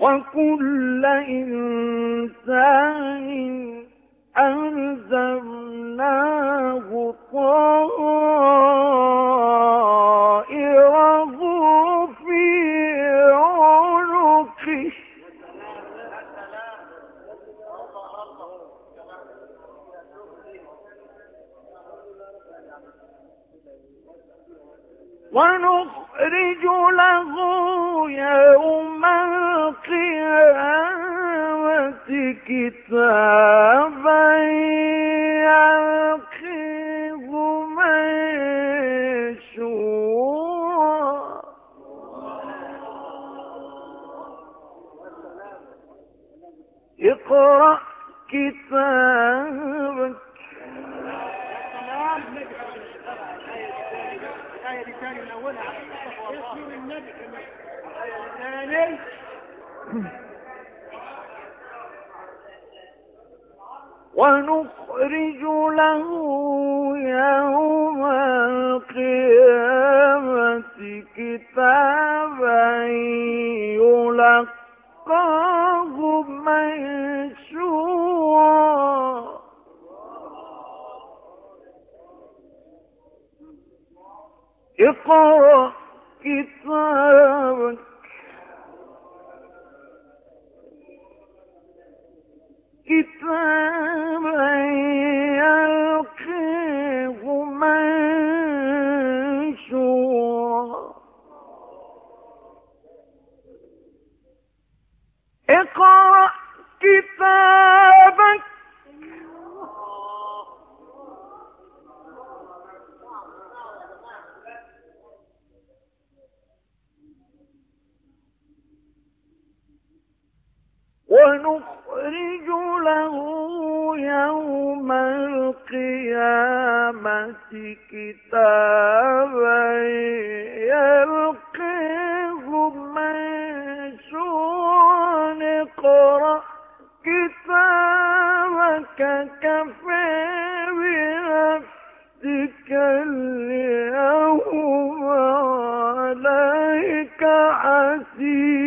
وكل إنسان ألزمناه طائره في عنقه. ونخرج له يوم كتابا يلقيه منشورا اقرأ كتابك الآية دي الثاني ونخرج له يوم القيامة كتابا يلقاه منشورا. اقرأ كتابك. كتابا ونخرج له يوم القيامة كتابا يلقيه منشورا. اقرأ كتابك كفى بنفسك اليوم عليك حسيبا